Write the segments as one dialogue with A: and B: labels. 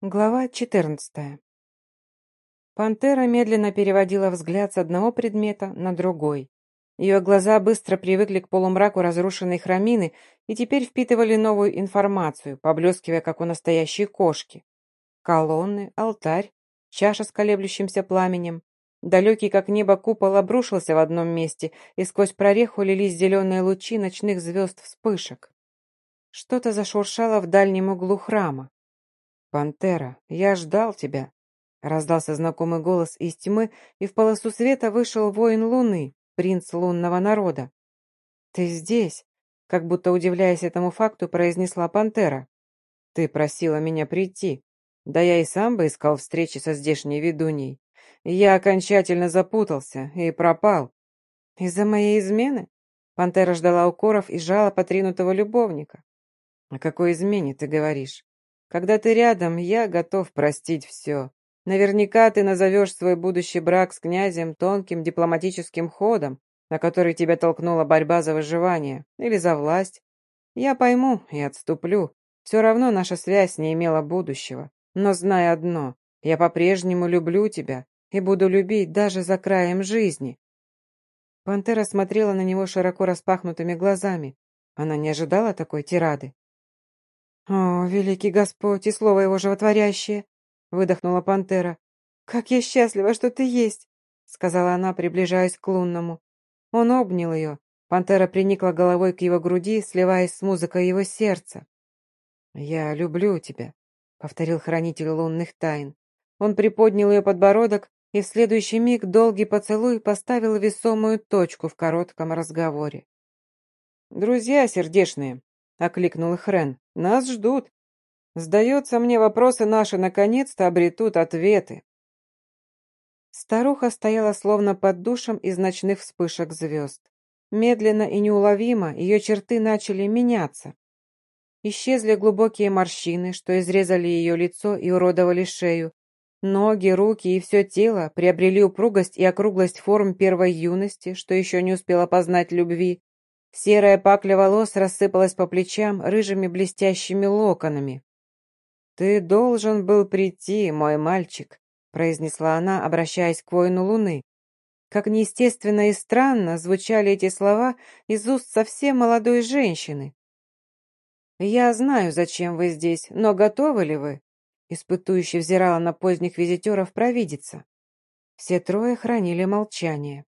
A: Глава 14. Пантера медленно переводила взгляд с одного предмета на другой. Ее глаза быстро привыкли к полумраку разрушенной храмины и теперь впитывали новую информацию, поблескивая, как у настоящей кошки. Колонны, алтарь, чаша с колеблющимся пламенем. Далекий, как небо, купол обрушился в одном месте, и сквозь прореху лились зеленые лучи ночных звезд вспышек. Что-то зашуршало в дальнем углу храма. «Пантера, я ждал тебя!» Раздался знакомый голос из тьмы, и в полосу света вышел воин луны, принц лунного народа. «Ты здесь?» Как будто удивляясь этому факту, произнесла пантера. «Ты просила меня прийти. Да я и сам бы искал встречи со здешней ведуней. Я окончательно запутался и пропал. Из-за моей измены?» Пантера ждала укоров и жала потринутого любовника. «О какой измене ты говоришь? Когда ты рядом, я готов простить все. Наверняка ты назовешь свой будущий брак с князем тонким дипломатическим ходом, на который тебя толкнула борьба за выживание или за власть. Я пойму и отступлю. Все равно наша связь не имела будущего. Но знай одно, я по-прежнему люблю тебя и буду любить даже за краем жизни. Пантера смотрела на него широко распахнутыми глазами. Она не ожидала такой тирады. «О, великий Господь и слово его животворящее!» — выдохнула пантера. «Как я счастлива, что ты есть!» — сказала она, приближаясь к лунному. Он обнял ее. Пантера приникла головой к его груди, сливаясь с музыкой его сердца. «Я люблю тебя», — повторил хранитель лунных тайн. Он приподнял ее подбородок, и в следующий миг долгий поцелуй поставил весомую точку в коротком разговоре. «Друзья сердечные», — окликнул их. «Нас ждут. Сдается мне, вопросы наши наконец-то обретут ответы». Старуха стояла словно под душем из ночных вспышек звезд. Медленно и неуловимо ее черты начали меняться. Исчезли глубокие морщины, что изрезали ее лицо и уродовали шею. Ноги, руки и все тело приобрели упругость и округлость форм первой юности, что еще не успела познать любви. Серая пакля волос рассыпалась по плечам рыжими блестящими локонами. «Ты должен был прийти, мой мальчик», — произнесла она, обращаясь к воину Луны. Как неестественно и странно звучали эти слова из уст совсем молодой женщины. «Я знаю, зачем вы здесь, но готовы ли вы?» Испытующе взирала на поздних визитеров провидица. Все трое хранили молчание.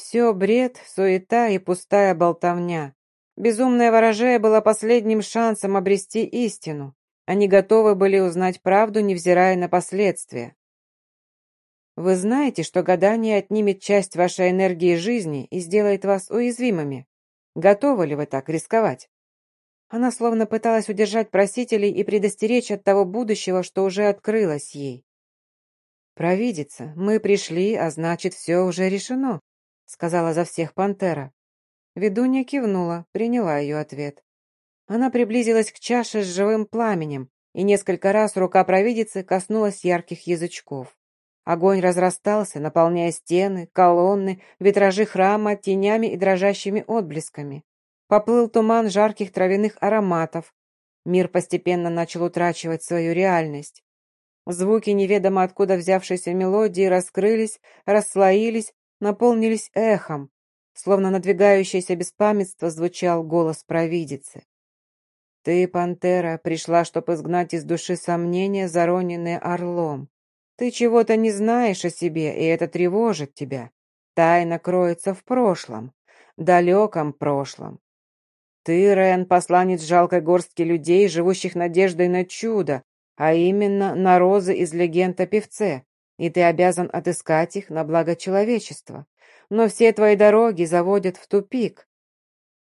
A: Все бред, суета и пустая болтовня. Безумная ворожея была последним шансом обрести истину. Они готовы были узнать правду, невзирая на последствия. Вы знаете, что гадание отнимет часть вашей энергии жизни и сделает вас уязвимыми. Готовы ли вы так рисковать? Она словно пыталась удержать просителей и предостеречь от того будущего, что уже открылось ей. «Провидица, мы пришли, а значит, все уже решено сказала за всех пантера. Ведунья кивнула, приняла ее ответ. Она приблизилась к чаше с живым пламенем, и несколько раз рука провидицы коснулась ярких язычков. Огонь разрастался, наполняя стены, колонны, витражи храма тенями и дрожащими отблесками. Поплыл туман жарких травяных ароматов. Мир постепенно начал утрачивать свою реальность. Звуки неведомо откуда взявшейся мелодии раскрылись, расслоились, наполнились эхом, словно надвигающееся беспамятство звучал голос провидицы. «Ты, пантера, пришла, чтобы изгнать из души сомнения, зароненные орлом. Ты чего-то не знаешь о себе, и это тревожит тебя. Тайна кроется в прошлом, далеком прошлом. Ты, Рен, посланец жалкой горстки людей, живущих надеждой на чудо, а именно на розы из легенд о певце и ты обязан отыскать их на благо человечества. Но все твои дороги заводят в тупик.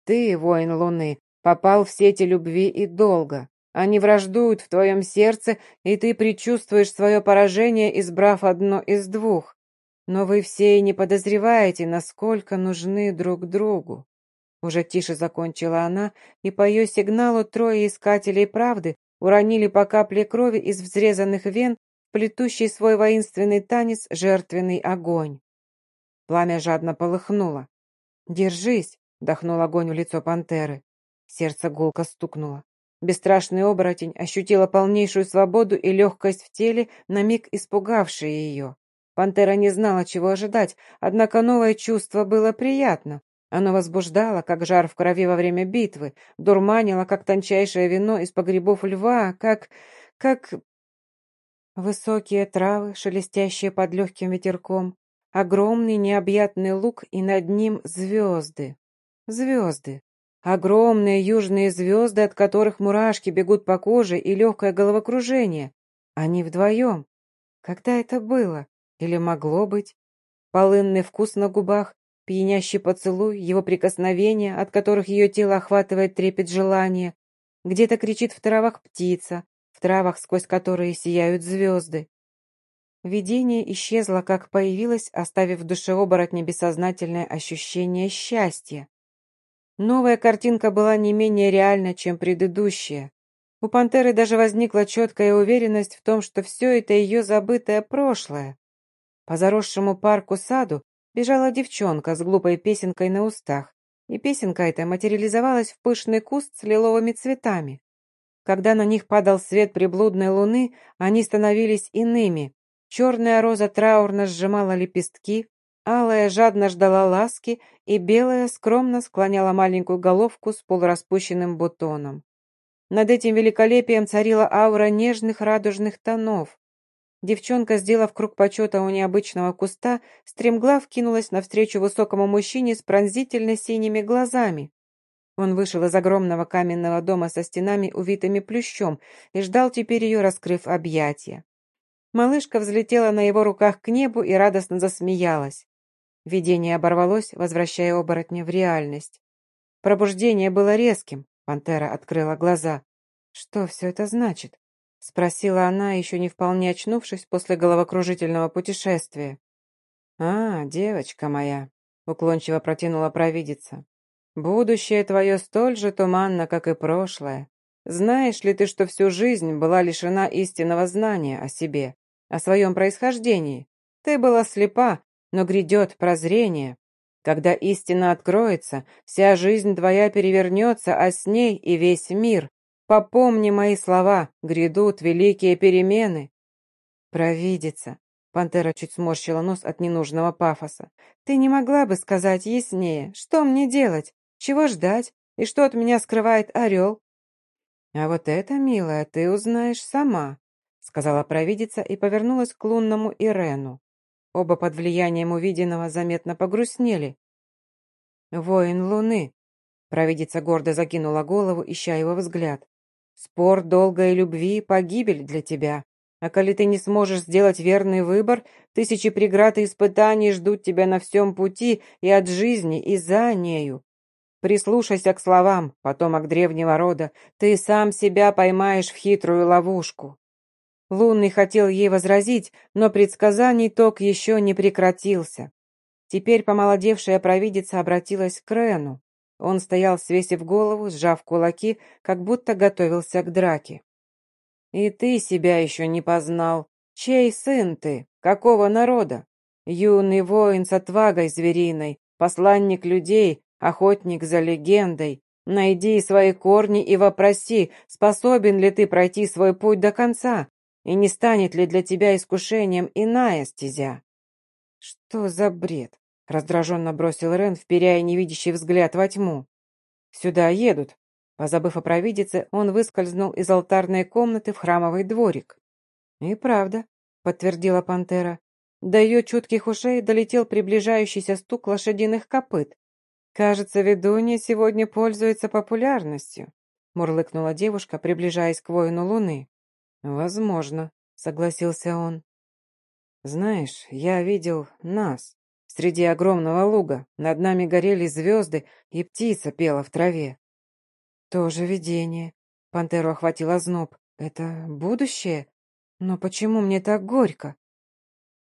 A: Ты, воин Луны, попал в сети любви и долга. Они враждуют в твоем сердце, и ты предчувствуешь свое поражение, избрав одно из двух. Но вы все и не подозреваете, насколько нужны друг другу. Уже тише закончила она, и по ее сигналу трое искателей правды уронили по капле крови из взрезанных вен плетущий свой воинственный танец жертвенный огонь. Пламя жадно полыхнуло. «Держись!» — дохнул огонь в лицо пантеры. Сердце гулко стукнуло. Бесстрашный оборотень ощутила полнейшую свободу и легкость в теле, на миг испугавшие ее. Пантера не знала, чего ожидать, однако новое чувство было приятно. Оно возбуждало, как жар в крови во время битвы, дурманило, как тончайшее вино из погребов льва, как... как... Высокие травы, шелестящие под легким ветерком, огромный необъятный луг и над ним звезды. Звезды. Огромные южные звезды, от которых мурашки бегут по коже и легкое головокружение. Они вдвоем. Когда это было? Или могло быть? Полынный вкус на губах, пьянящий поцелуй, его прикосновения, от которых ее тело охватывает трепет желания. Где-то кричит в травах птица, травах, сквозь которые сияют звезды. Видение исчезло, как появилось, оставив в душе оборотня бессознательное ощущение счастья. Новая картинка была не менее реальна, чем предыдущая. У пантеры даже возникла четкая уверенность в том, что все это ее забытое прошлое. По заросшему парку-саду бежала девчонка с глупой песенкой на устах, и песенка эта материализовалась в пышный куст с лиловыми цветами. Когда на них падал свет приблудной луны, они становились иными. Черная роза траурно сжимала лепестки, Алая жадно ждала ласки, и белая скромно склоняла маленькую головку с полураспущенным бутоном. Над этим великолепием царила аура нежных радужных тонов. Девчонка, сделав круг почета у необычного куста, стремглав кинулась навстречу высокому мужчине с пронзительно синими глазами. Он вышел из огромного каменного дома со стенами, увитыми плющом, и ждал теперь ее, раскрыв объятия. Малышка взлетела на его руках к небу и радостно засмеялась. Видение оборвалось, возвращая оборотня в реальность. Пробуждение было резким. Пантера открыла глаза. «Что все это значит?» — спросила она, еще не вполне очнувшись после головокружительного путешествия. «А, девочка моя», — уклончиво протянула провидица. «Будущее твое столь же туманно, как и прошлое. Знаешь ли ты, что всю жизнь была лишена истинного знания о себе, о своем происхождении? Ты была слепа, но грядет прозрение. Когда истина откроется, вся жизнь твоя перевернется, а с ней и весь мир. Попомни мои слова, грядут великие перемены. Провидица. Пантера чуть сморщила нос от ненужного пафоса. Ты не могла бы сказать яснее, что мне делать, чего ждать и что от меня скрывает орел? А вот это, милая, ты узнаешь сама, сказала провидица и повернулась к лунному Ирену. Оба под влиянием увиденного заметно погрустнели. «Воин Луны!» Провидица гордо закинула голову, ища его взгляд. «Спор долгой любви — погибель для тебя. А коли ты не сможешь сделать верный выбор, тысячи преград и испытаний ждут тебя на всем пути и от жизни, и за нею. Прислушайся к словам, потомок древнего рода, ты сам себя поймаешь в хитрую ловушку». Лунный хотел ей возразить, но предсказаний ток еще не прекратился. Теперь помолодевшая провидица обратилась к Рену. Он стоял, свесив голову, сжав кулаки, как будто готовился к драке. «И ты себя еще не познал. Чей сын ты? Какого народа? Юный воин с отвагой звериной, посланник людей, охотник за легендой. Найди свои корни и вопроси, способен ли ты пройти свой путь до конца, и не станет ли для тебя искушением иная стезя?» «Что за бред?» — раздраженно бросил Рен, вперяя невидящий взгляд во тьму. «Сюда едут». Позабыв о провидице, он выскользнул из алтарной комнаты в храмовый дворик. «И правда», — подтвердила пантера. До ее чутких ушей долетел приближающийся стук лошадиных копыт. «Кажется, ведунья сегодня пользуется популярностью», — мурлыкнула девушка, приближаясь к воину луны. «Возможно», — согласился он. «Знаешь, я видел нас. Среди огромного луга над нами горели звезды, и птица пела в траве». «Тоже видение». Пантеру охватила зноб. «Это будущее? Но почему мне так горько?»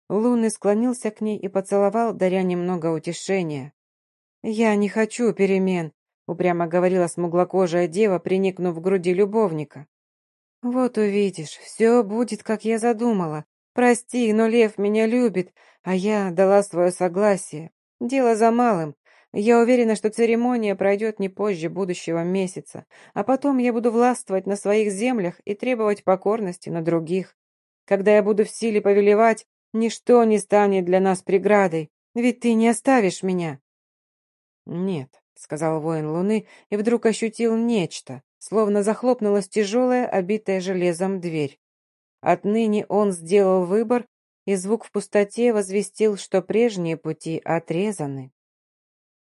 A: Лунный склонился к ней и поцеловал, даря немного утешения. «Я не хочу перемен», — упрямо говорила смуглокожая дева, приникнув к груди любовника. «Вот увидишь, все будет, как я задумала. Прости, но Лев меня любит, а я дала свое согласие. Дело за малым. Я уверена, что церемония пройдет не позже будущего месяца, а потом я буду властвовать на своих землях и требовать покорности на других. Когда я буду в силе повелевать, ничто не станет для нас преградой, ведь ты не оставишь меня». «Нет», — сказал воин Луны и вдруг ощутил нечто, словно захлопнулась тяжелая, обитая железом дверь. Отныне он сделал выбор, и звук в пустоте возвестил, что прежние пути отрезаны.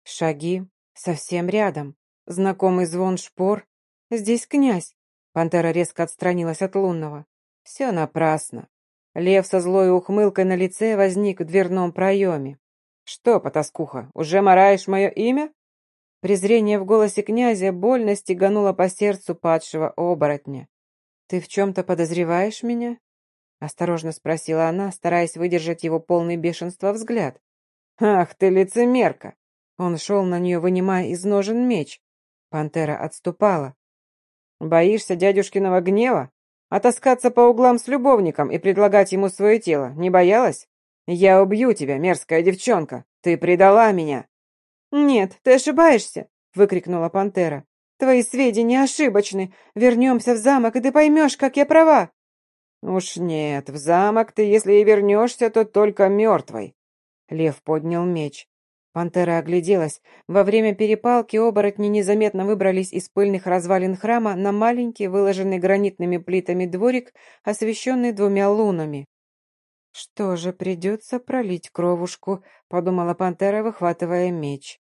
A: Шаги совсем рядом, знакомый звон шпор. Здесь князь. Пантера резко отстранилась от лунного. Все напрасно. Лев со злой ухмылкой на лице возник в дверном проеме. «Что, потаскуха, уже мараешь мое имя?» Презрение в голосе князя больно стегануло по сердцу падшего оборотня. «Ты в чем-то подозреваешь меня?» Осторожно спросила она, стараясь выдержать его полный бешенства взгляд. «Ах ты лицемерка!» Он шел на нее, вынимая из ножен меч. Пантера отступала. «Боишься дядюшкиного гнева? А таскаться по углам с любовником и предлагать ему свое тело не боялась? Я убью тебя, мерзкая девчонка! Ты предала меня!» «Нет, ты ошибаешься!» — выкрикнула пантера. «Твои сведения ошибочны. Вернемся в замок, и ты поймешь, как я права!» «Уж нет, в замок ты, если и вернешься, то только мертвой!» Лев поднял меч. Пантера огляделась. Во время перепалки оборотни незаметно выбрались из пыльных развалин храма на маленький, выложенный гранитными плитами дворик, освещенный двумя лунами. «Что же, придется пролить кровушку», — подумала пантера, выхватывая меч.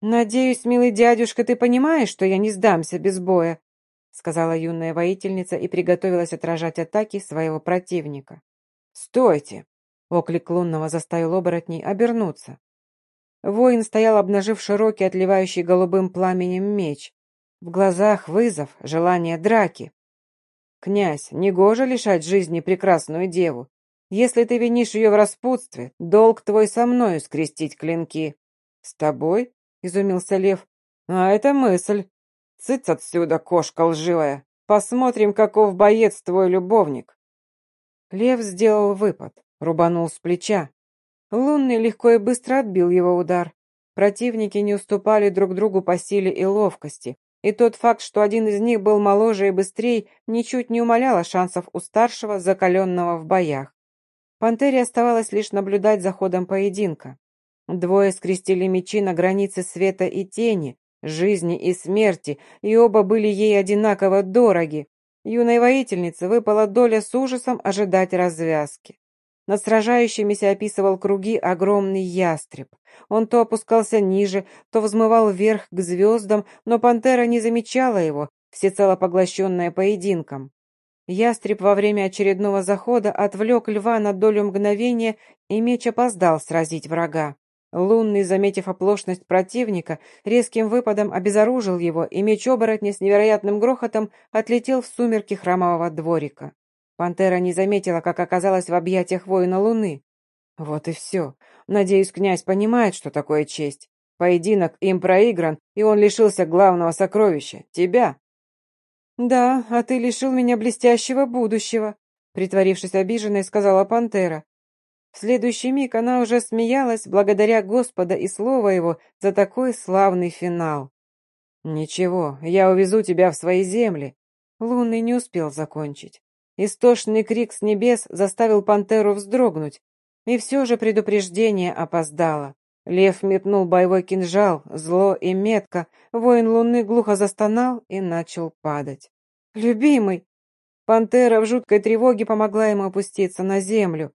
A: «Надеюсь, милый дядюшка, ты понимаешь, что я не сдамся без боя», — сказала юная воительница и приготовилась отражать атаки своего противника. «Стойте!» — оклик лунного заставил оборотней обернуться. Воин стоял, обнажив широкий, отливающий голубым пламенем меч. В глазах вызов, желание драки. «Князь, негоже лишать жизни прекрасную деву. Если ты винишь ее в распутстве, долг твой со мною скрестить клинки». «С тобой?» — изумился лев. «А это мысль. Цыц отсюда, кошка лживая. Посмотрим, каков боец твой любовник». Лев сделал выпад, рубанул с плеча. Лунный легко и быстро отбил его удар. Противники не уступали друг другу по силе и ловкости, и тот факт, что один из них был моложе и быстрее, ничуть не умаляло шансов у старшего, закаленного в боях. Пантере оставалось лишь наблюдать за ходом поединка. Двое скрестили мечи на границе света и тени, жизни и смерти, и оба были ей одинаково дороги. Юной воительнице выпала доля с ужасом ожидать развязки. Над сражающимися описывал круги огромный ястреб. Он то опускался ниже, то взмывал вверх к звездам, но пантера не замечала его, всецело поглощенная поединком. Ястреб во время очередного захода отвлек льва на долю мгновения, и меч опоздал сразить врага. Лунный, заметив оплошность противника, резким выпадом обезоружил его, и меч оборотня с невероятным грохотом отлетел в сумерки храмового дворика. Пантера не заметила, как оказалась в объятиях воина Луны. Вот и все. Надеюсь, князь понимает, что такое честь. Поединок им проигран, и он лишился главного сокровища — тебя. «Да, а ты лишил меня блестящего будущего», — притворившись обиженной, сказала пантера. В следующий миг она уже смеялась, благодаря Господа и Слово Его за такой славный финал. «Ничего, я увезу тебя в свои земли». Лунный не успел закончить. Истошный крик с небес заставил пантеру вздрогнуть, и все же предупреждение опоздало. Лев метнул боевой кинжал, зло и метко, воин луны глухо застонал и начал падать. «Любимый!» Пантера в жуткой тревоге помогла ему опуститься на землю.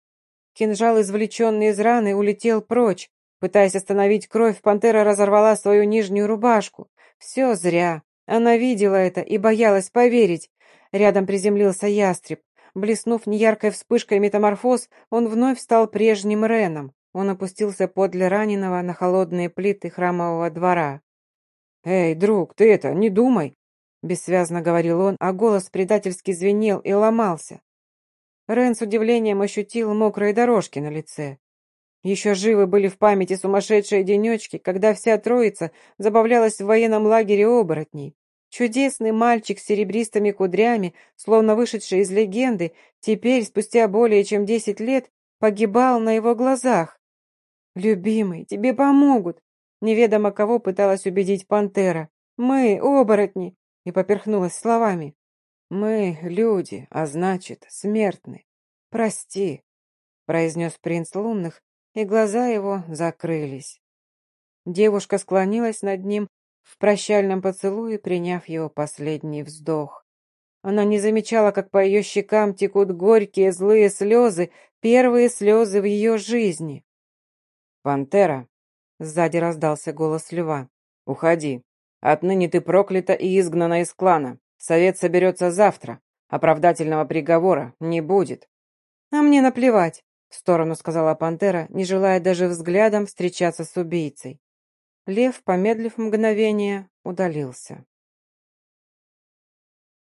A: Кинжал, извлеченный из раны, улетел прочь. Пытаясь остановить кровь, пантера разорвала свою нижнюю рубашку. Все зря. Она видела это и боялась поверить. Рядом приземлился ястреб. Блеснув неяркой вспышкой метаморфоз, он вновь стал прежним Реном. Он опустился подле раненого на холодные плиты храмового двора. «Эй, друг, ты это, не думай!» Бессвязно говорил он, а голос предательски звенел и ломался. Рен с удивлением ощутил мокрые дорожки на лице. Еще живы были в памяти сумасшедшие денечки, когда вся троица забавлялась в военном лагере оборотней. Чудесный мальчик с серебристыми кудрями, словно вышедший из легенды, теперь, спустя более чем десять лет, погибал на его глазах. «Любимый, тебе помогут. Неведомо кого пыталась убедить пантера. «Мы, оборотни!» и поперхнулась словами. «Мы люди, а значит, смертны. Прости», — произнес принц лунных, и глаза его закрылись. Девушка склонилась над ним в прощальном поцелуе, приняв его последний вздох. Она не замечала, как по ее щекам текут горькие злые слезы, первые слезы в ее жизни. «Пантера!» — сзади раздался голос льва. «Уходи. Отныне ты проклята и изгнана из клана. Совет соберется завтра. Оправдательного приговора не будет». «А мне наплевать», — в сторону сказала пантера, не желая даже взглядом встречаться с убийцей. Лев, помедлив мгновение, удалился.